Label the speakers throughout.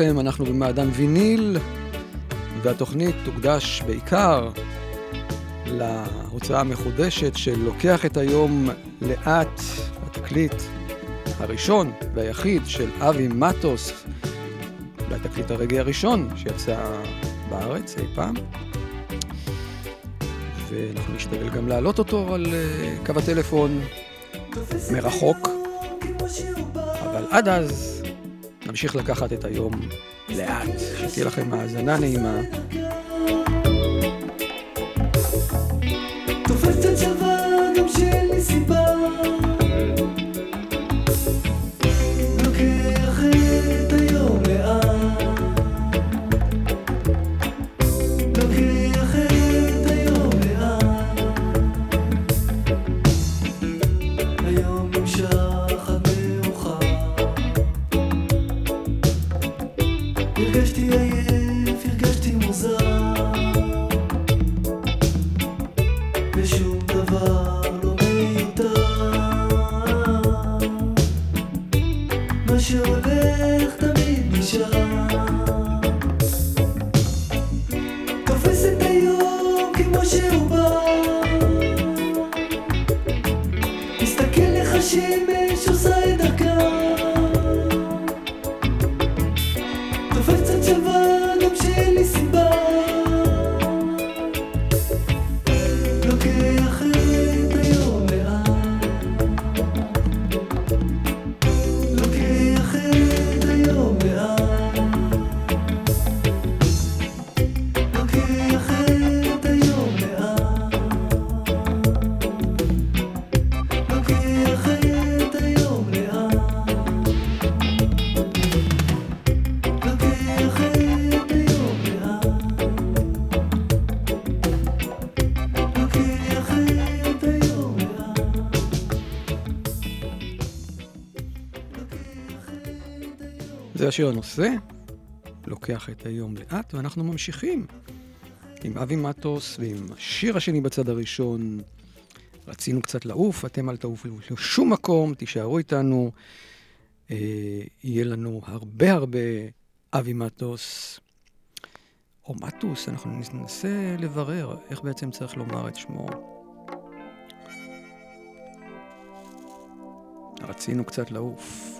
Speaker 1: לכם, אנחנו במעדן ויניל, והתוכנית תוקדש בעיקר להוצאה המחודשת של לוקח את היום לאט, התקליט הראשון והיחיד של אבי מטוס, אולי תקליט הרגעי הראשון שיצא בארץ אי פעם. ואנחנו נשתדל גם להעלות אותו על אה, קו הטלפון מרחוק, אבל עד אז נמשיך לקחת את היום לאט. שתהיה לכם האזנה נעימה.
Speaker 2: זה השיר הנושא, לוקח את היום לאט, ואנחנו ממשיכים עם אבי מטוס ועם השיר השני בצד הראשון. רצינו קצת לעוף, אתם אל תעופו לשום מקום, תישארו איתנו. אה, יהיה לנו הרבה הרבה אבי מטוס, או מטוס, אנחנו ננסה לברר איך בעצם צריך לומר את שמו. רצינו קצת לעוף.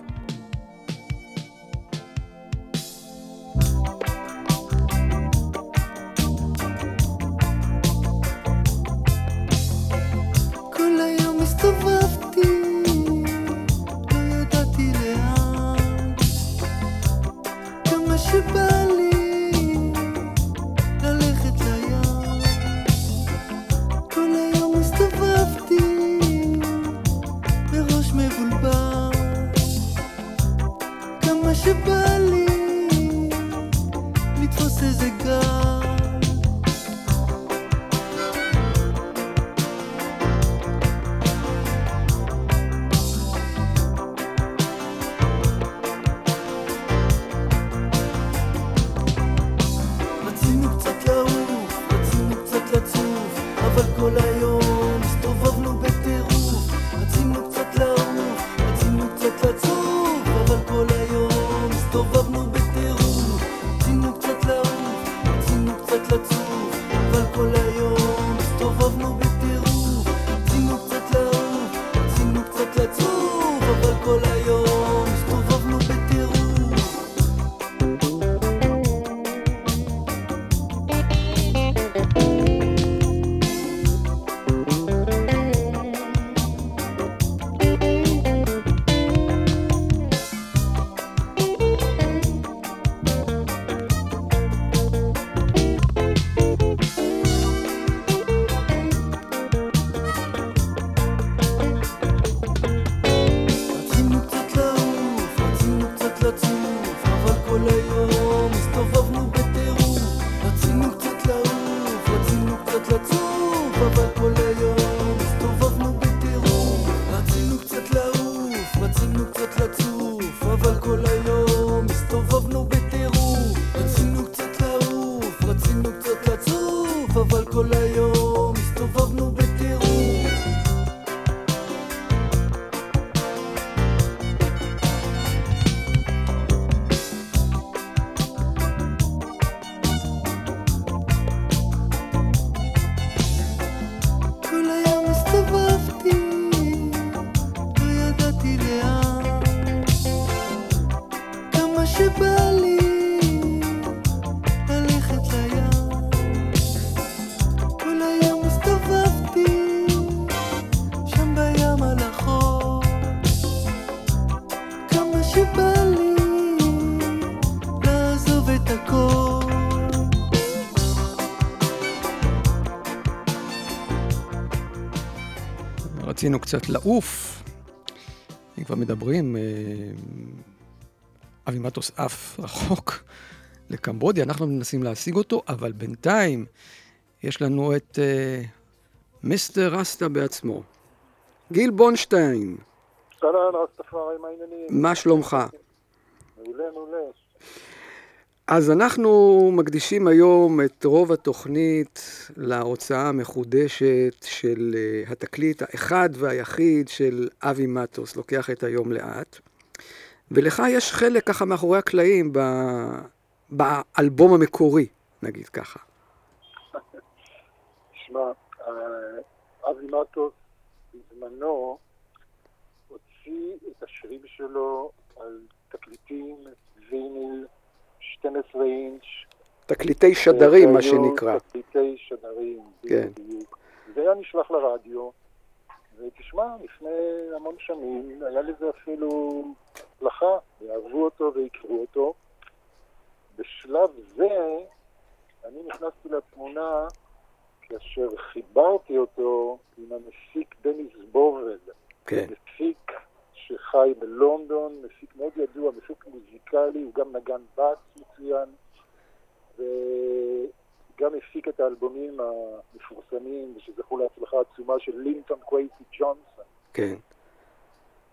Speaker 1: רצינו קצת לעוף.
Speaker 2: אם כבר מדברים, אה, אבי מטוס עף רחוק לקמבודיה, אנחנו מנסים להשיג אותו, אבל בינתיים יש לנו את אה, מיסטר רסטה בעצמו. גיל בונשטיין,
Speaker 3: אהלן, רסטפארי, מה העניינים?
Speaker 2: מה שלומך?
Speaker 3: מעולה, מעולה.
Speaker 2: אז אנחנו מקדישים היום את רוב התוכנית להוצאה המחודשת של אה, התקליט האחד והיחיד של אבי מטוס, לוקח את היום לאט. ולך יש חלק ככה מאחורי הקלעים ב... באלבום המקורי, נגיד ככה.
Speaker 3: שמע, אה, אבי מטוס בזמנו הוציא את השירים שלו על תקליטים, ויניל, 12 אינץ'.
Speaker 2: תקליטי שדרים, מה שנקרא.
Speaker 3: תקליטי שדרים,
Speaker 2: כן.
Speaker 3: בדיוק. זה היה נשלח לרדיו, ותשמע, לפני המון שנים היה לזה אפילו הצלחה, ואהבו אותו ויקראו אותו. בשלב זה אני נכנסתי לתמונה כאשר חיברתי אותו עם המפיק דניס בובל,
Speaker 2: כן.
Speaker 3: מפיק שחי בלונדון, מפיק מאוד ידוע, מפיק מוזיקלי, הוא גם נגן בס מצוין, וגם הפיק את האלבומים המפורסמים, ושזכו להצלחה עצומה של לינטון קווייסי ג'ונסון.
Speaker 2: כן.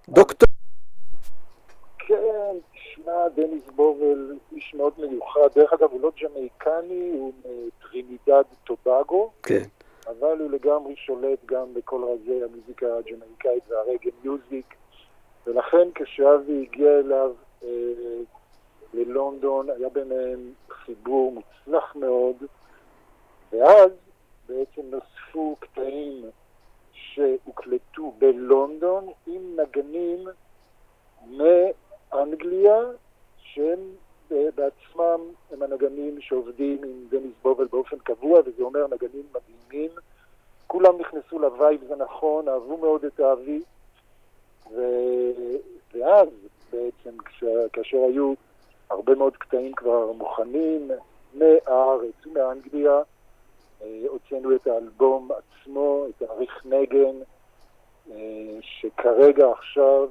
Speaker 2: דוקטור,
Speaker 3: כן, תשמע, דניס בובל איש מאוד מיוחד. דרך אגב, הוא לא ג'מייקני, הוא מטרינידד טובגו,
Speaker 1: כן.
Speaker 3: אבל הוא לגמרי שולט גם בכל רזי המוזיקה הג'מייקאית והרגל מיוזיק. ולכן כשאבי הגיע אליו אה, ללונדון, היה ביניהם חיבור מוצלח מאוד, ואז בעצם נוספו קטעים שהוקלטו בלונדון עם נגנים מאנגליה, שהם אה, בעצמם הם הנגנים שעובדים עם דניס בובל באופן קבוע, וזה אומר נגנים מדהימים. כולם נכנסו ל vibe, זה נכון, אהבו מאוד את האבי, ו... ואז בעצם כש... כאשר היו הרבה מאוד קטעים כבר מוכנים מהארץ ומאנגליה, אה, הוצאנו את האלבום עצמו, את האריך נגן, אה, שכרגע עכשיו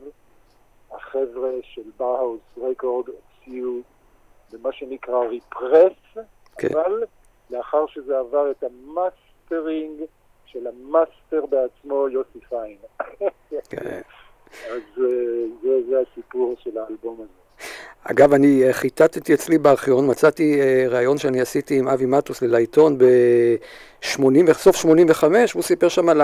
Speaker 3: החבר'ה של באהאוס רקורד הוציאו במה שנקרא repress,
Speaker 1: כן.
Speaker 3: אבל לאחר שזה עבר את המאסטרינג של המאסטר בעצמו, יוסי פיין.
Speaker 1: כן.
Speaker 3: אז אה, זה, זה הסיפור של האלבום הזה.
Speaker 1: אגב, אני אה, חיטטתי אצלי בארכיון, מצאתי אה, ראיון שאני עשיתי עם אבי מטוס לעיתון ב-80, סוף 85, הוא סיפר שם על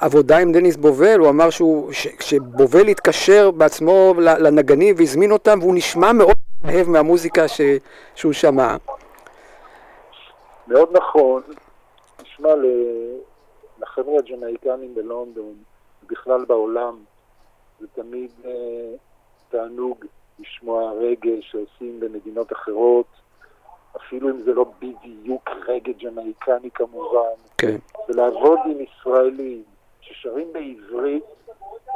Speaker 1: העבודה עם דניס בובל, הוא אמר שהוא, ש- שבובל התקשר בעצמו לנגנים והזמין אותם, והוא נשמע מאוד אוהב מהמוזיקה ש- שהוא שמע.
Speaker 3: מאוד נכון, תשמע, ל- לחבר'ה הג'מייקנים בלונדון, ובכלל בעולם, זה תמיד אה, תענוג לשמוע רגע שעושים במדינות אחרות, אפילו אם זה לא בדיוק רגע ג'מייקני כמובן,
Speaker 1: כן,
Speaker 3: ולעבוד עם ישראלים ששרים בעברית,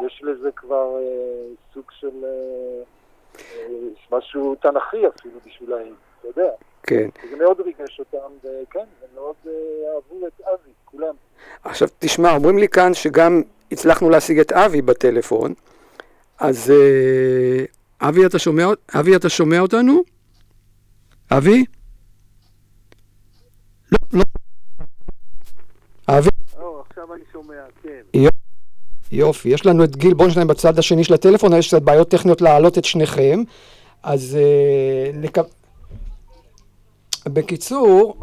Speaker 3: יש לזה כבר אה, סוג של אה, אה, משהו תנכי אפילו בשבילהם, אתה יודע.
Speaker 1: כן.
Speaker 3: זה מאוד ריגש אותם, וכן, הם מאוד אה, אהבו את אבי, כולם.
Speaker 1: עכשיו תשמע, אומרים לי כאן שגם הצלחנו להשיג את אבי בטלפון, אז אה, אבי אתה שומע, אבי אתה שומע אותנו? אבי? לא, לא. אבי?
Speaker 4: או, עכשיו אני שומע, כן.
Speaker 1: יופי, יש לנו את גיל בונשטיין בצד השני של הטלפון, יש קצת בעיות טכניות להעלות את שניכם, אז אה. בקיצור?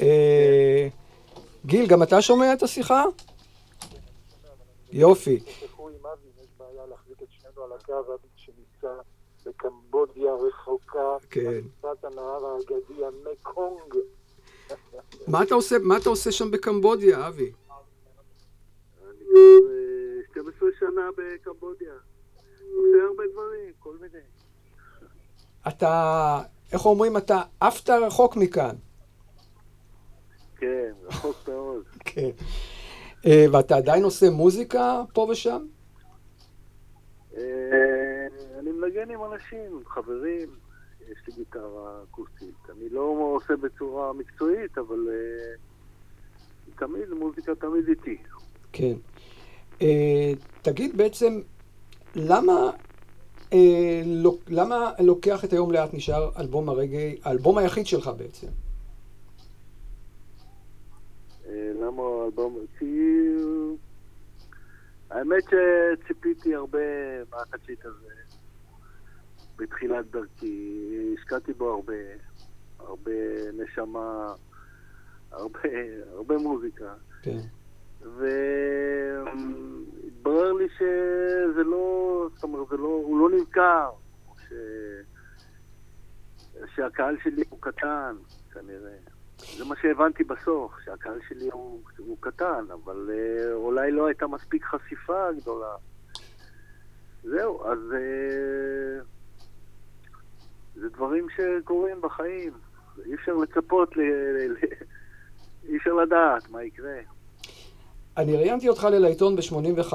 Speaker 1: אה, גיל, גם אתה שומע את השיחה? יופי.
Speaker 3: תשכחו עם אבי, אם יש בעיה להחזיק את הקו, אבי שנמצא בקמבודיה רחוקה,
Speaker 1: כן.
Speaker 3: שפת הנהר האגדי, המקונג.
Speaker 1: מה אתה עושה, מה אתה עושה שם בקמבודיה, אבי?
Speaker 4: אני כבר אה, 12 שנה בקמבודיה. עושה הרבה דברים, כל מיני.
Speaker 1: אתה, איך אומרים, אתה עפת רחוק מכאן.
Speaker 4: כן, רחוק מאוד.
Speaker 1: כן. אה, ואתה עדיין עושה מוזיקה פה ושם?
Speaker 4: אה, אני מנגן עם אנשים, חברים, יש לי גיטרה אקוסטית. אני לא עושה בצורה מקצועית, אבל אה, תמיד, מוזיקה תמיד איתי.
Speaker 1: כן. אה, תגיד בעצם, למה, למה לוקח את היום לאט נשאר אלבום הרגעי, האלבום היחיד שלך בעצם?
Speaker 4: למה האלבום? כי... האמת שציפיתי הרבה מהתקליט הזה בתחילת דרכי. השקעתי בו הרבה, הרבה נשמה, הרבה, הרבה מוזיקה.
Speaker 1: כן.
Speaker 4: והתברר לי שזה לא, זאת אומרת, זה לא, הוא לא נמכר, ש... שהקהל שלי הוא קטן, כנראה. זה מה שהבנתי בסוף, שהקהל שלי הוא, הוא קטן, אבל uh, אולי לא הייתה מספיק חשיפה גדולה. זהו, אז uh, זה דברים שקורים בחיים. אי אפשר לצפות, ל... ל... אי אפשר לדעת מה יקרה.
Speaker 1: אני ראיינתי אותך לעיתון ב-85,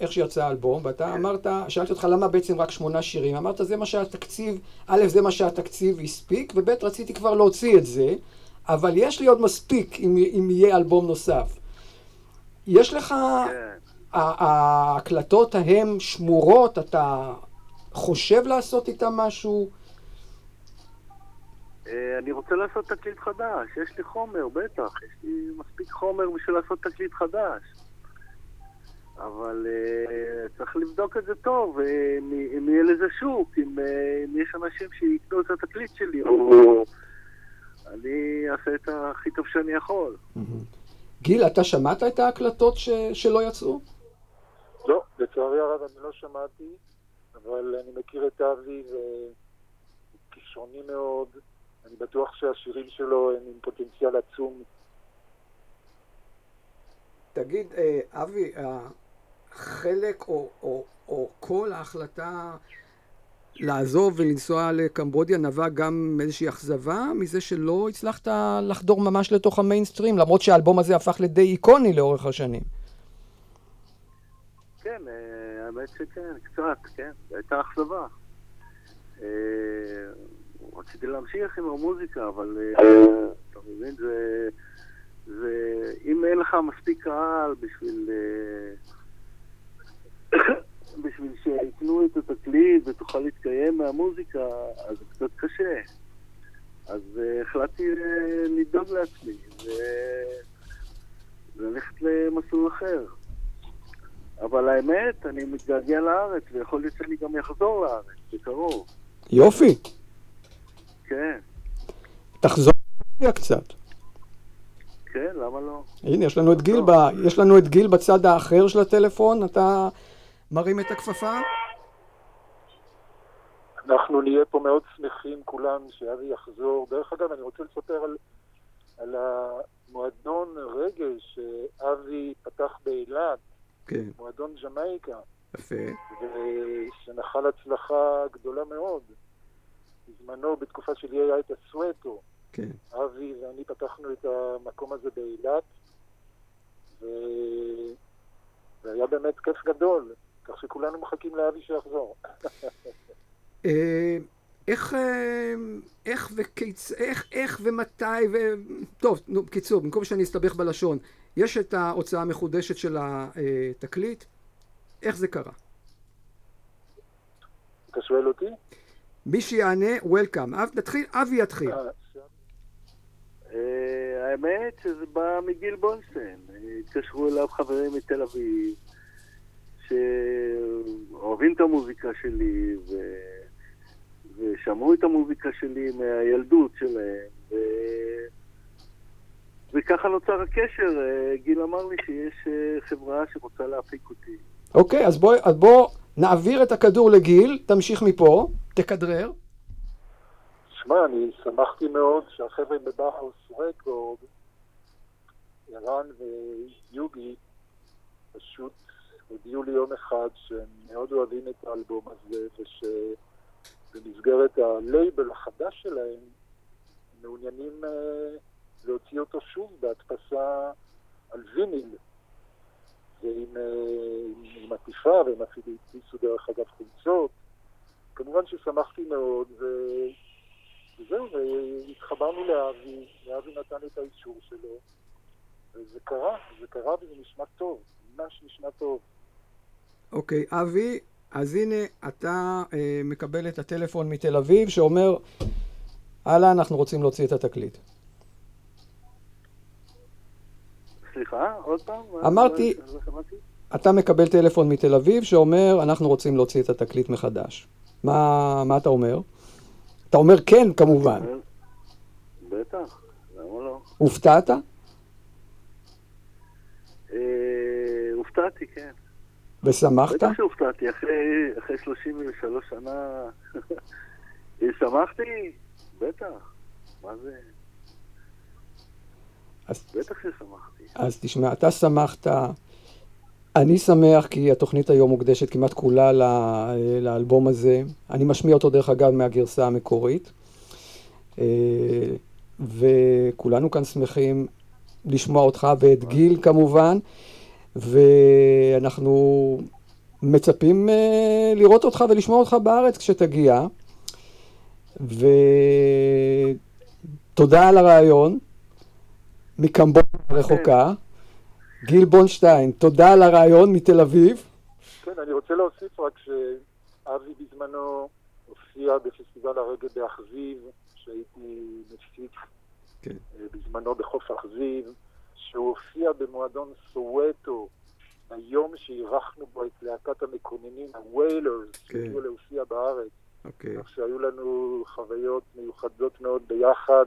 Speaker 1: איך שיצא האלבום, ואתה אמרת, שאלתי אותך למה בעצם רק שמונה שירים, אמרת זה מה שהתקציב, א', זה מה שהתקציב הספיק, וב', רציתי כבר להוציא את זה, אבל יש לי עוד מספיק אם, אם יהיה אלבום נוסף. יש לך,
Speaker 4: כן.
Speaker 1: ההקלטות ההם שמורות, אתה חושב לעשות איתם משהו?
Speaker 4: אה, אני רוצה לעשות תקליט חדש, יש לי חומר, בטח, יש לי מספיק חומר בשביל לעשות תקליט חדש. אבל uh, צריך לבדוק את זה טוב, אה, אם, אם יהיה לזה שוק, אם, אם יש אנשים שיקנו את התקליט שלי, או אני אעשה את הכי טוב שאני יכול.
Speaker 1: גיל, אתה שמעת את ההקלטות ש... שלא יצאו?
Speaker 3: לא, לצערי הרב אני לא שמעתי, אבל אני מכיר את אבי וכישרוני מאוד. אני בטוח שהשירים שלו הם עם פוטנציאל עצום.
Speaker 1: תגיד, אה, אבי, חלק או, או, או כל ההחלטה לעזוב ולנסוע לקמבודיה נבע גם מאיזושהי אכזבה מזה שלא הצלחת לחדור ממש לתוך המיינסטרים, למרות שהאלבום הזה הפך לדי איקוני לאורך השנים.
Speaker 4: כן, אה, האמת שכן, קצת, כן, הייתה אכזבה. אה, רציתי להמשיך עם המוזיקה, אבל אה, אתה מבין, זה... זה... אם אין לך מספיק קהל בשביל... בשביל שיקנו את התקליט ותוכל להתקיים מהמוזיקה, אז זה קצת קשה. אז uh, החלטתי uh, לדאוג לעצמי וללכת למסלול אחר. אבל האמת, אני מתגעגע לארץ, ויכול להיות שאני גם אחזור לארץ, בקרוב.
Speaker 1: יופי.
Speaker 4: כן.
Speaker 1: תחזור קצת.
Speaker 4: כן, למה לא?
Speaker 1: הנה, יש לנו את גיל, ב... יש לנו את גיל בצד האחר של הטלפון, אתה מרים את הכפפה?
Speaker 3: אנחנו נהיה פה מאוד שמחים כולם שאבי יחזור. דרך אגב, אני רוצה לספר על, על המועדון רגל שאבי פתח באילת,
Speaker 1: כן.
Speaker 3: מועדון ג'מייקה.
Speaker 1: יפה.
Speaker 3: ושנחל הצלחה גדולה מאוד. בזמנו, בתקופה שלי היה את הסוואטו.
Speaker 1: כן.
Speaker 3: אבי ואני פתחנו את המקום הזה באילת, ו... והיה באמת כיף גדול. כך שכולנו מחכים לאבי שיחזור.
Speaker 1: אה, איך, אה, איך וכיצ... איך, איך ומתי ו... טוב, נו, בקיצור, במקום שאני אסתבך בלשון, יש את ההוצאה המחודשת של התקליט, איך זה קרה?
Speaker 3: אתה שואל אותי?
Speaker 1: מי שיענה, וולקאם. נתחיל, אבי יתחיל.
Speaker 4: אה, האמת שזה בא מגיל בונסטיין. התקשרו אליו חברים מתל אביב. שאוהבים את המוזיקה שלי ו... ושמעו את המוזיקה שלי מהילדות שלהם ו... וככה נוצר הקשר. גיל אמר לי שיש אה, חברה שרוצה להפיק אותי.
Speaker 1: אוקיי, אז בוא, אז בוא נעביר את הכדור לגיל, תמשיך מפה, תכדרר.
Speaker 3: שמע, אני שמחתי מאוד שהחבר'ה בבאוס רקורד, ערן ויוגי, פשוט הודיעו לי יום אחד שהם מאוד אוהבים את האלבום הזה, ושבמסגרת הלייבל החדש שלהם, מעוניינים uh, להוציא אותו שוב בהדפסה על ויניל. ועם uh, עם עטיפה, והם אפילו הדפיסו דרך אגב חולצות. כמובן ששמחתי מאוד, ו... וזהו, והתחברנו לאבי, ואבי נתן את האישור שלו, וזה קרה, זה קרה וזה נשמע טוב, ממש נשמע טוב.
Speaker 1: אוקיי, אבי, אז הנה אתה אה, מקבל את הטלפון מתל אביב שאומר, הלאה, אנחנו רוצים להוציא את התקליט.
Speaker 4: סליחה, עוד פעם?
Speaker 1: אמרתי, אתה מקבל טלפון מתל אביב שאומר, אנחנו רוצים להוציא את התקליט מחדש. מה, מה אתה אומר? אתה אומר כן, כמובן.
Speaker 4: בטח, למה לא?
Speaker 1: הופתעת?
Speaker 4: אה, הופתעתי, כן.
Speaker 1: ושמחת?
Speaker 4: בטח שהופתעתי, אחרי, אחרי 33 שנה שמחתי, בטח, מה זה? אז, בטח ששמחתי.
Speaker 1: אז תשמע, אתה שמחת, אני שמח כי התוכנית היום מוקדשת כמעט כולה לאלבום הזה. אני משמיע אותו דרך אגב מהגרסה המקורית. אה, וכולנו כאן שמחים לשמוע אותך ואת גיל כמובן. ואנחנו מצפים uh, לראות אותך ולשמוע אותך בארץ כשתגיע. ותודה על הרעיון מקמבון הרחוקה. גיל בונשטיין, תודה על הרעיון מתל אביב.
Speaker 3: כן, אני רוצה להוסיף רק שאבי בזמנו הופיע בפסטיבל הרגל באכזיב, שהייתי מפיק כן. אה, בזמנו בחוף אכזיב. שהוא הופיע במועדון סוואטו היום שאירחנו בו את להקת המקוננים, הוויילרס,
Speaker 1: כן.
Speaker 3: שהגיעו להופיע בארץ.
Speaker 1: אוקיי.
Speaker 3: כך שהיו לנו חוויות מיוחדות מאוד ביחד,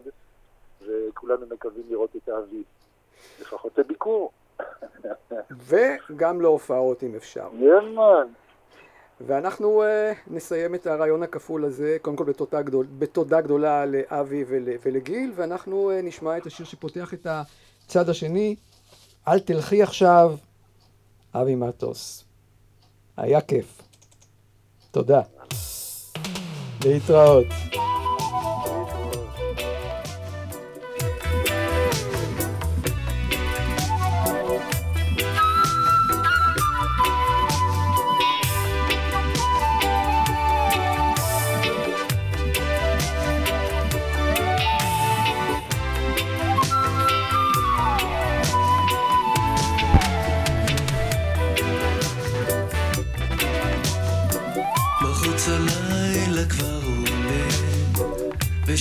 Speaker 3: וכולנו מקווים לראות את האביב. לפחות לביקור.
Speaker 1: וגם להופעות אם אפשר.
Speaker 3: ימן.
Speaker 1: ואנחנו uh, נסיים את הרעיון הכפול הזה, קודם כל בתודה, גדול, בתודה גדולה לאבי ול, ולגיל, ואנחנו uh, נשמע את השיר שפותח את הצד השני, אל תלכי עכשיו, אבי מטוס. היה כיף. תודה. להתראות.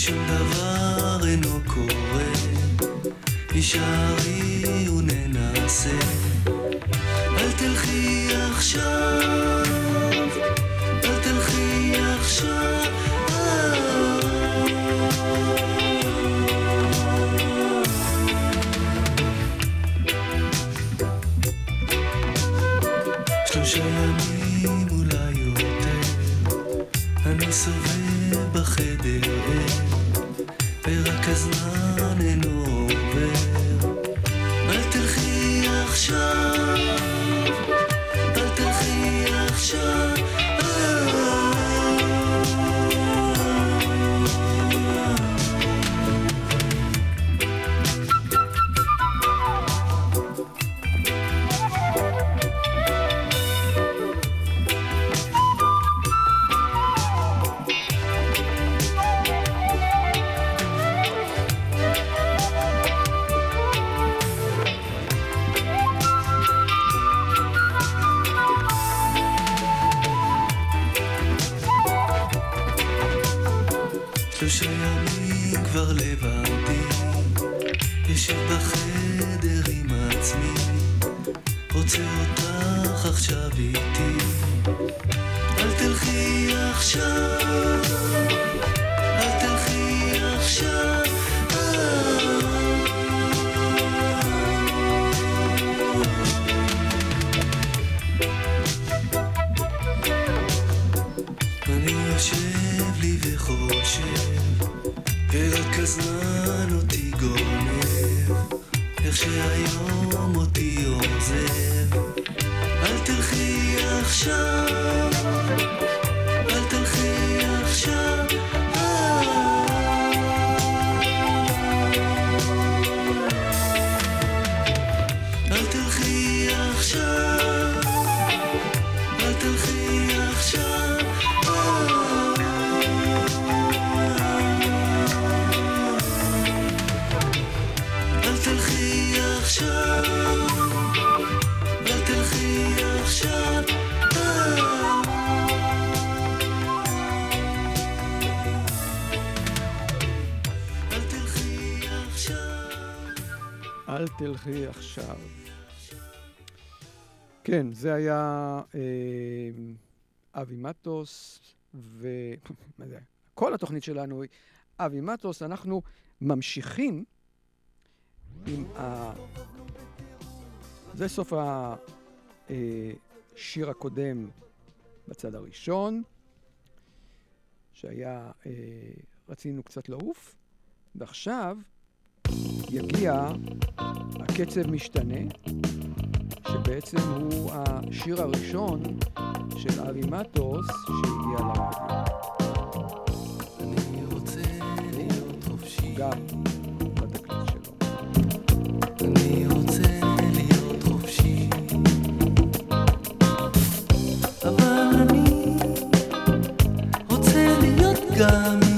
Speaker 2: ושום דבר אינו קורה. הישארי וננסה, אל תלכי עכשיו, believer. תלכי עכשיו.
Speaker 1: כן, זה היה אה, אבי מטוס, ו... מה זה? כל התוכנית שלנו היא אבי מטוס. אנחנו ממשיכים עם ה... זה סוף השיר הקודם בצד הראשון, שהיה, אה, רצינו קצת לעוף, ועכשיו יגיע הקצב משתנה, שבעצם הוא השיר הראשון של אבי מטוס שהגיע לרדיו.
Speaker 2: אני רוצה להיות חופשי.
Speaker 1: גם בתקליט שלו.
Speaker 2: אני רוצה להיות חופשי. אבל אני רוצה להיות גם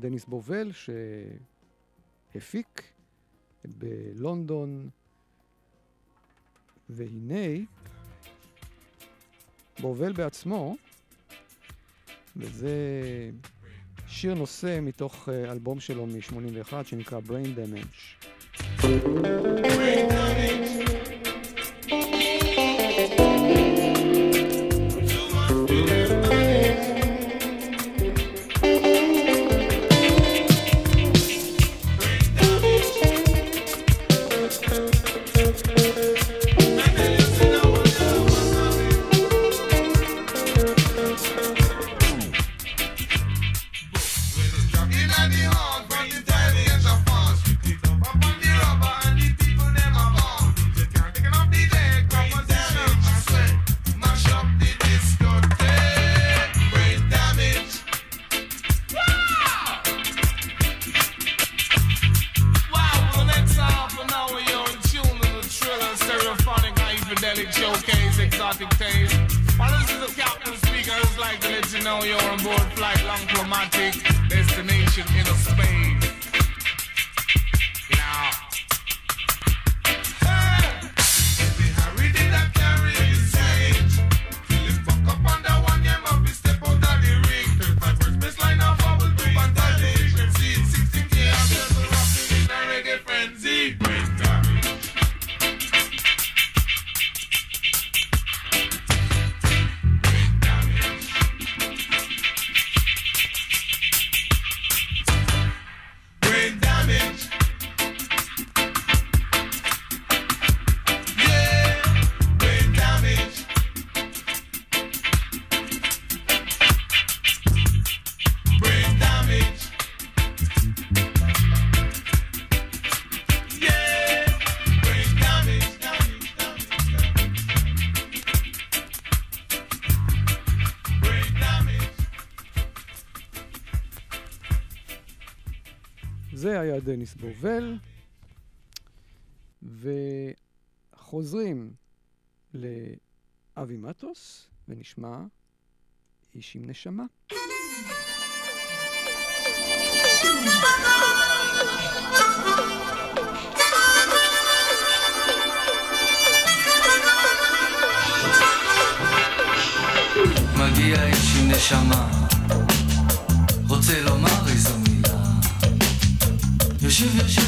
Speaker 1: דניס בובל, שהפיק בלונדון, והנה, בובל בעצמו, וזה שיר נושא מתוך אה, אלבום שלו מ-81 שנקרא Brain Damage.
Speaker 5: We're exotic showcase, exotic taste. While this is a captain speaker, like to let you know you're on board flight long diplomatic destination.
Speaker 1: דניס בובל, וחוזרים לאבי מטוס, ונשמע איש עם נשמה.
Speaker 2: מגיע איש עם נשמה You wiesz, że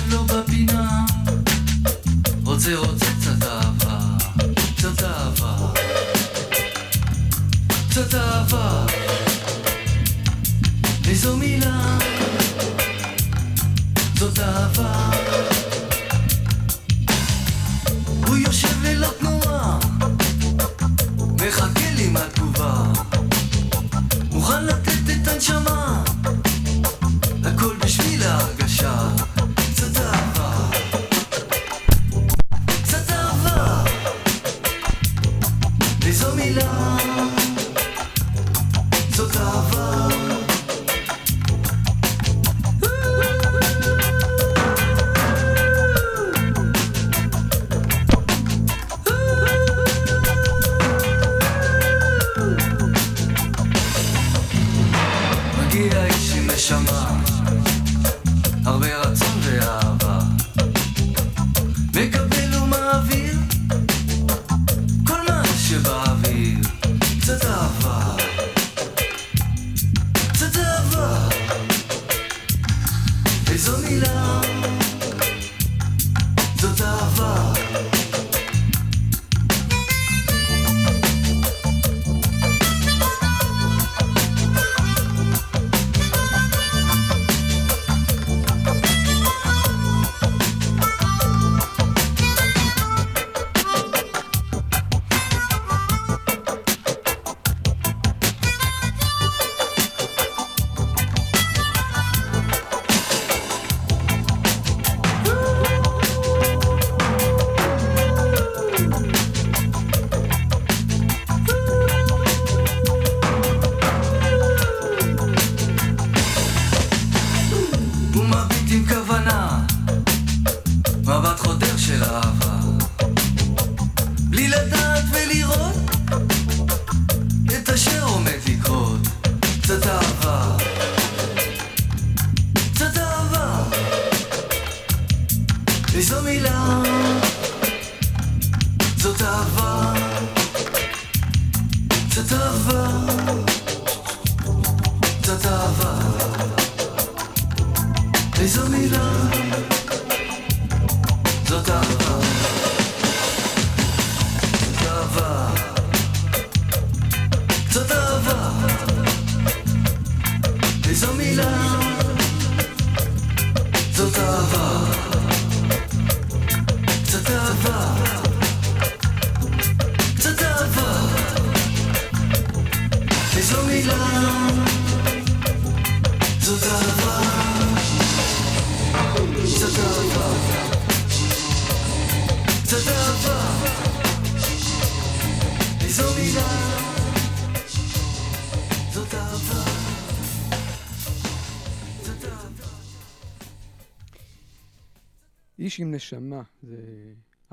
Speaker 2: עם נשמה
Speaker 1: זה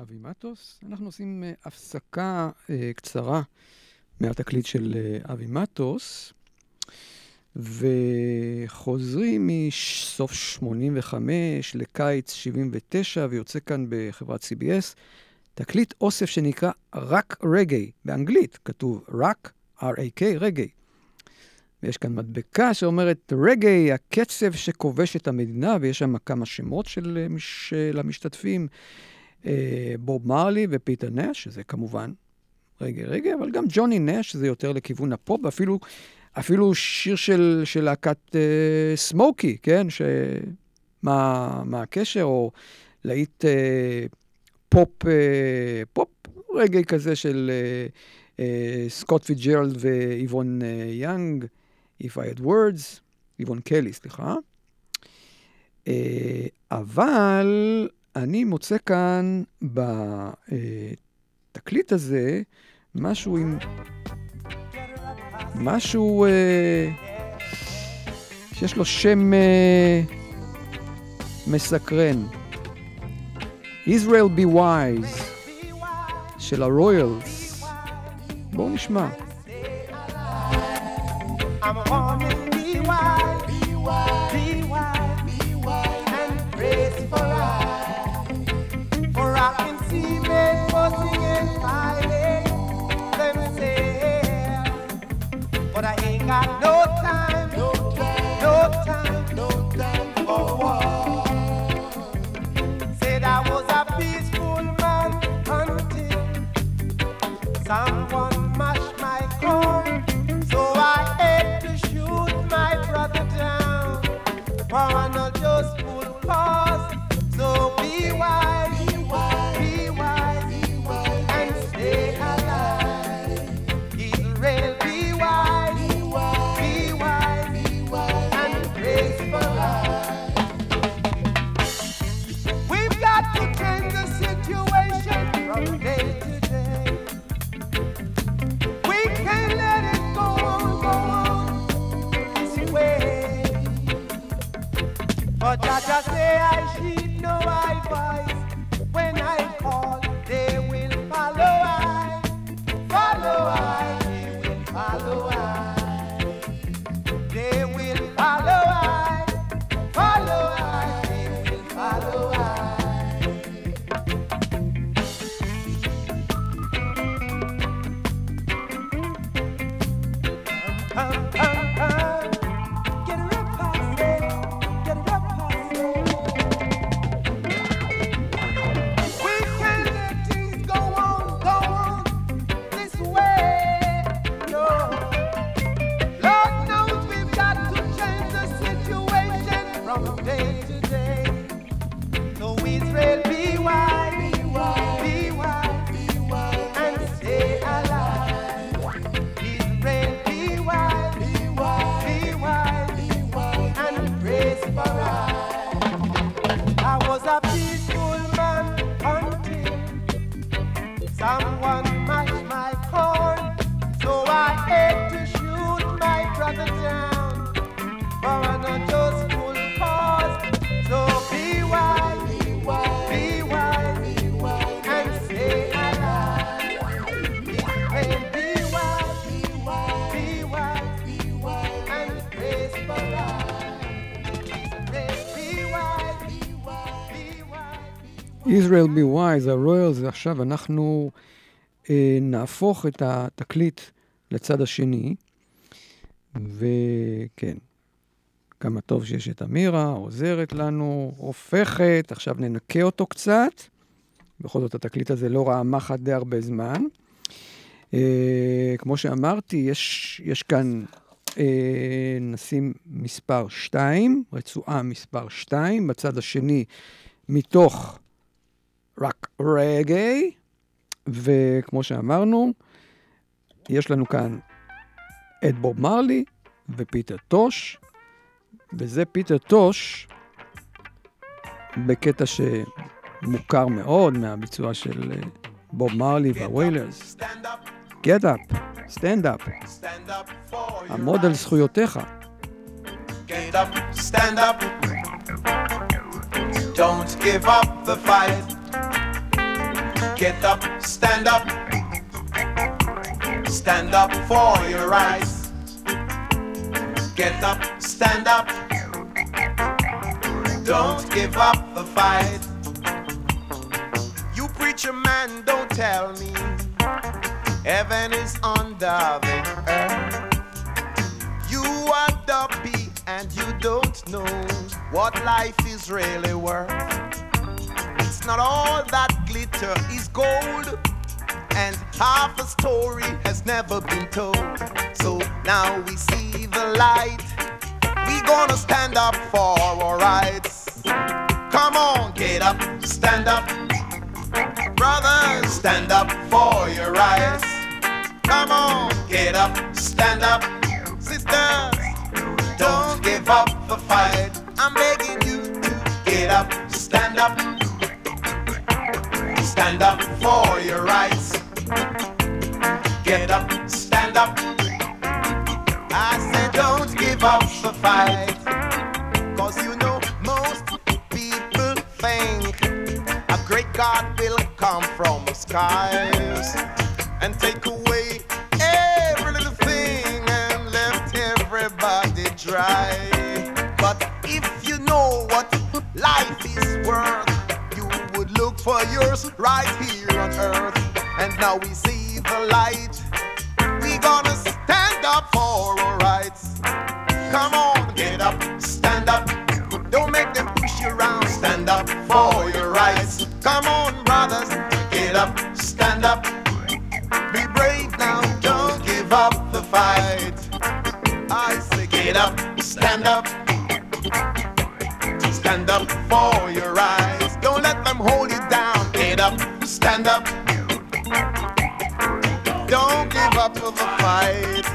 Speaker 1: אבי מטוס. אנחנו עושים אה, הפסקה אה, קצרה מהתקליט של אה, אבי מטוס, וחוזרים מסוף 85 לקיץ 79, ויוצא כאן בחברת CBS תקליט אוסף שנקרא רק רגעי, באנגלית כתוב רק, R-A-K, רגעי. ויש כאן מדבקה שאומרת רגעי, הקצב שכובש את המדינה, ויש שם כמה שמות של, אה, של המשתתפים, אה, בוב מרלי ופיטר טוש, שזה כמובן רגאיי רגאיי, אבל גם ג'וני נש, שזה יותר לכיוון הפופ, אפילו, אפילו שיר של, של להקת אה, Smokie, כן? ש... מה, מה הקשר, או להיט אה, פופ, אה, פופ רגאיי כזה של אה, אה, סקוט פיצג'רלד ואיבון אה, יאנג, If I had words, איבון קילי, סליחה. אה, אבל אני מוצא כאן בתקליט הזה משהו עם... משהו אה, שיש לו שם אה, מסקרן. Israel be wise של הרויאלס. בואו נשמע.
Speaker 6: I'm a warning, Stop it. Israel be wise,
Speaker 1: הרויאלס, ועכשיו אנחנו אה, נהפוך את התקליט לצד השני, וכן, כמה טוב שיש את אמירה, עוזרת לנו, הופכת, עכשיו ננקה אותו קצת. בכל זאת, התקליט הזה לא ראה מחט די הרבה זמן. אה, כמו שאמרתי, יש, יש כאן, אה, נשים מספר 2, רצועה מספר 2, בצד השני, מתוך רק רגעי, וכמו שאמרנו, יש לנו כאן את בוב מרלי ופיטר טוש, וזה פיטר טוש בקטע שמוכר מאוד מהביצוע של אה, בוב מרלי והוויילרס. Get up, stand up, עמוד על זכויותיך.
Speaker 7: Get up, stand up. Don't give up the fight. Get up, stand up. Stand up for your rights. Get up, stand up. Don't give up the fight. You preacher man, don't tell me heaven is under the earth. You are the beat and you don't know what life is really worth. Not all that glitter is gold, and half a story has never been told. So now we see the light. We gonna stand up for our rights. Come on, get up, stand up. Brothers, stand up for your rights. Come on, get up, stand up. Sisters, don't give up the fight. I'm begging you to get up, stand up. Stand up for your rights. Get up, stand up. I said, don't give up the fight. Cause you know, most people think a great God will come from the skies and take away every little thing and left everybody dry. But if you know what life is worth, for yours right here on earth. And now we see the light. We gonna stand up for our rights. Come on, get up, stand up. Don't make them push you around. Stand up for your rights. Come on, brothers, get up, stand up. Be brave now, don't give up the fight. I say, get up, stand up. Stand up for your rights. Don't let them hold you stand up. Don't give up the fight.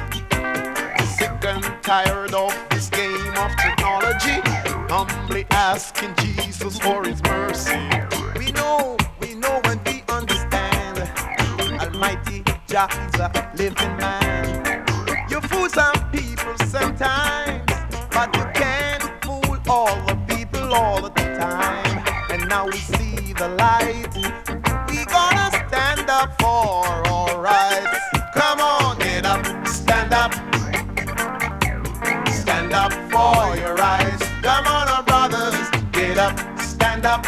Speaker 7: Sick and tired of this game of technology. Humbly asking Jesus for his mercy. We know, we know and we understand. Almighty Jah is a living man. You fool some people sometimes, but you can't fool all the people all the time. And now we see the light up for, alright. Come on, get up, stand up. Stand up for your rights. Come on, our brothers, get up, stand up.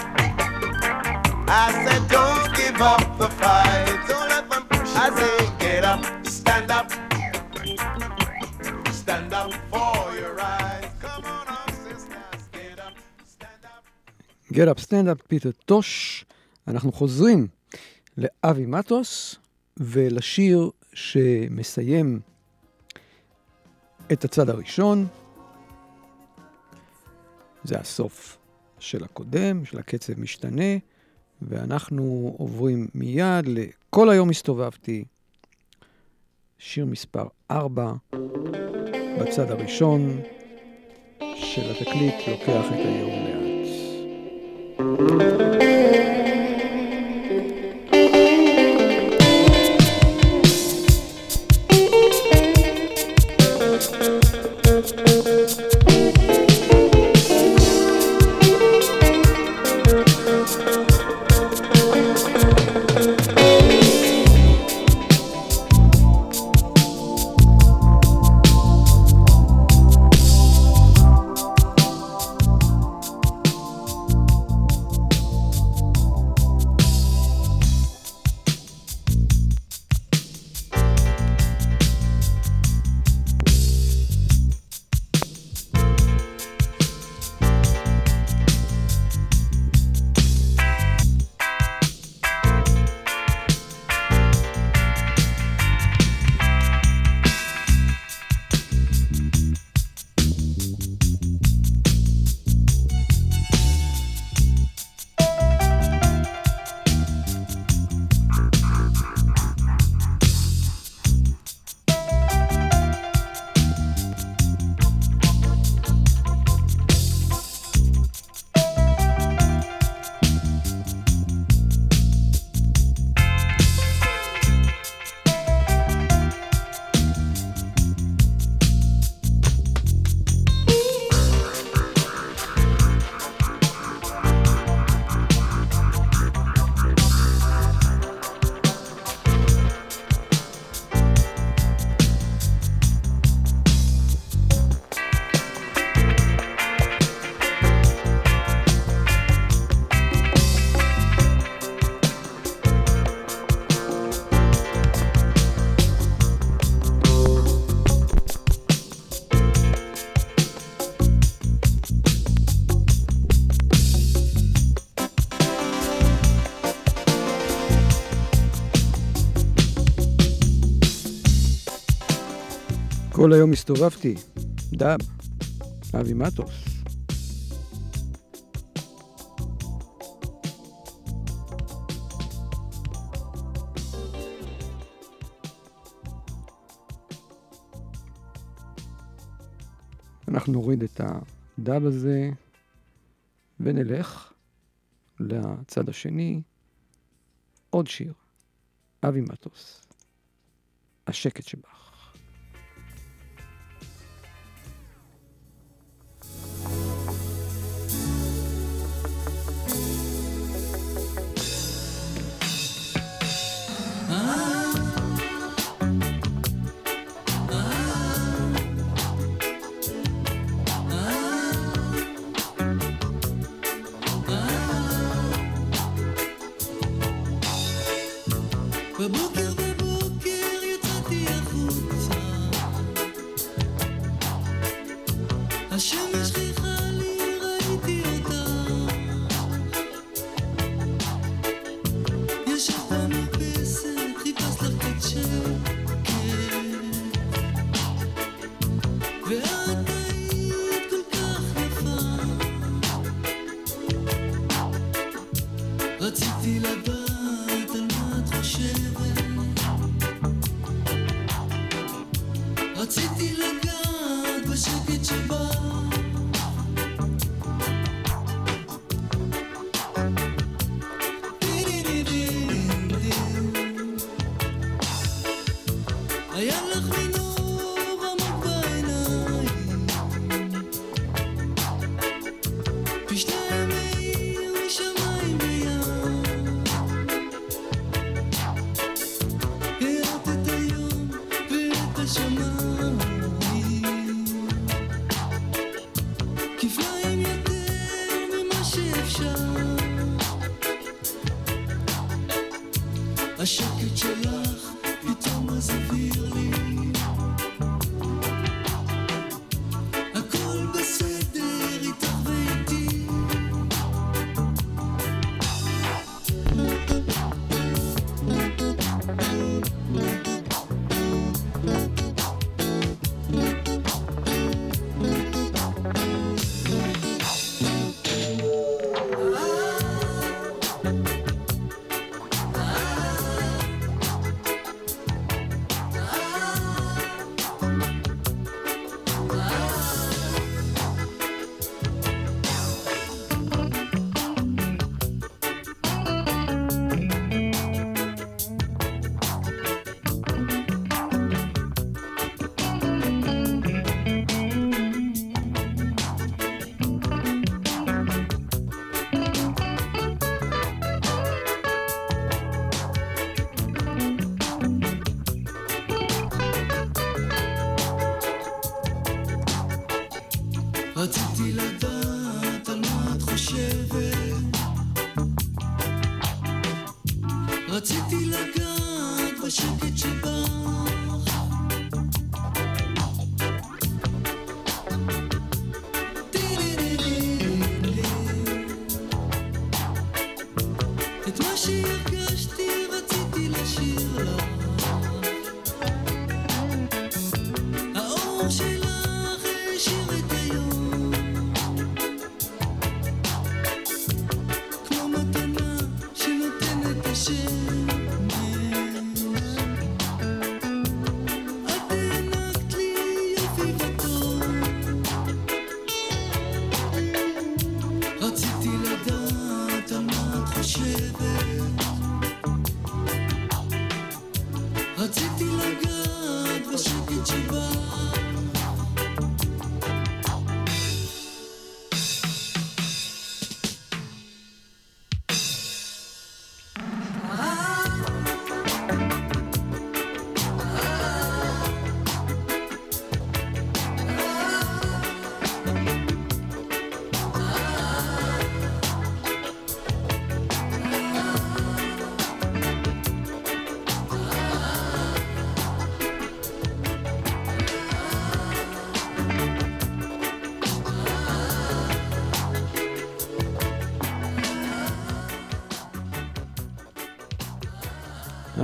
Speaker 7: I said, don't give up the fight. Don't let them push. I say, get up, stand up. Stand up for your rights.
Speaker 1: Come on, our sisters, get up, stand up. Get up, stand up, פיטר טוש. אנחנו חוזרים לאבי מטוס ולשיר שמסיים את הצד הראשון. זה הסוף של הקודם, של הקצב משתנה, ואנחנו עוברים מיד ל"כל היום הסתובבתי", שיר מספר 4, בצד הראשון של התקליט לוקח את היום לאט. כל היום הסתובבתי, דאב, אבי מטוס. אנחנו נוריד את הדאב הזה ונלך לצד השני. עוד שיר, אבי מטוס, השקט שבך.
Speaker 2: רציתי לדעת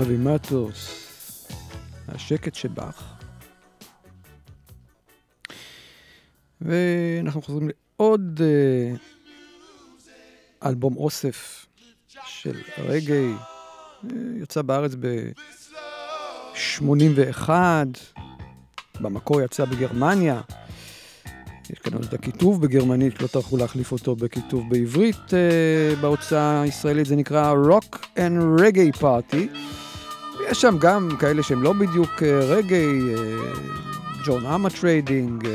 Speaker 1: אבי מטוס, השקט שבך. ואנחנו חוזרים לעוד אה, אלבום אוסף של רגעי, אה, יצא בארץ ב-81, במקור יצא בגרמניה. יש כאן עוד הכיתוב בגרמנית, לא טרחו להחליף אותו בכיתוב בעברית. אה, בהוצאה הישראלית זה נקרא Rock and Reggae Party. יש שם גם כאלה שהם לא בדיוק אה, רגאיי, ג'ואן ארמטריידינג,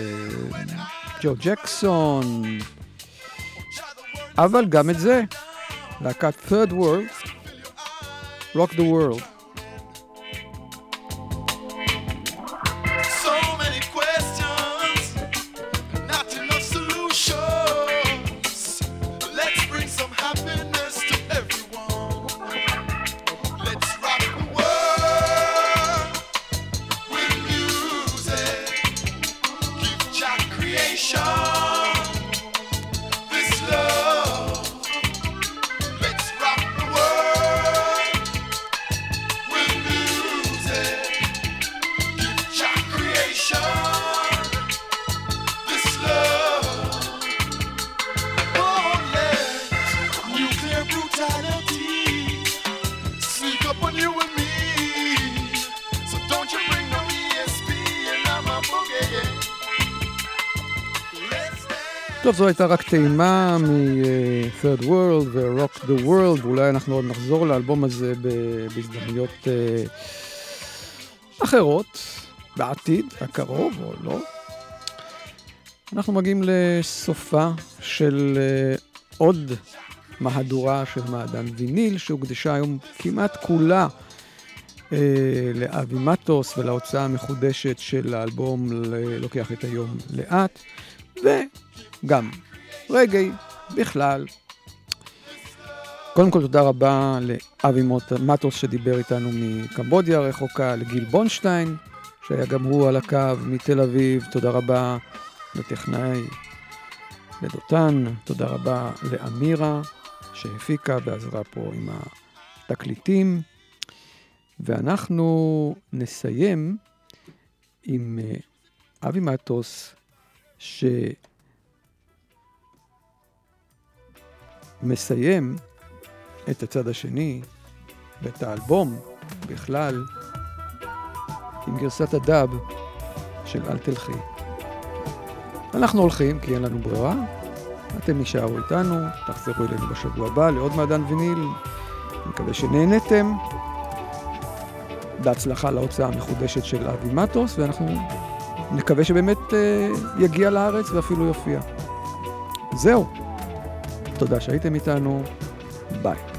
Speaker 1: ג'ו ג'קסון, אבל גם את זה, להקת Third World, Rock the World. טוב, זו הייתה רק טעימה מ-third world ו-rock the world, ואולי אנחנו עוד נחזור לאלבום הזה בהזדמנויות אה, אחרות, בעתיד הקרוב או לא. אנחנו מגיעים לסופה של אה, עוד מהדורה של מעדן ויניל, שהוקדשה היום כמעט כולה אה, לאבי מטוס ולהוצאה המחודשת של האלבום לוקח את היום לאט, וגם רגעי בכלל. קודם כל תודה רבה לאבי מטוס שדיבר איתנו מקמבודיה הרחוקה, לגיל בונשטיין, שהיה גם הוא על הקו מתל אביב, תודה רבה לטכנאי לדותן, תודה רבה לאמירה שהפיקה ועזרה פה עם התקליטים. ואנחנו נסיים עם אה, אבי מטוס, שמסיים את הצד השני ואת האלבום בכלל עם גרסת הדאב של אל תלכי. אנחנו הולכים כי אין לנו ברירה, אתם נשארו איתנו, תחזרו אלינו בשבוע הבא לעוד מעדן ויניל, מקווה שנהנתם. בהצלחה להוצאה המחודשת של אבי מטוס, ואנחנו נקווה שבאמת אה, יגיע לארץ ואפילו יופיע. זהו. תודה שהייתם איתנו, ביי.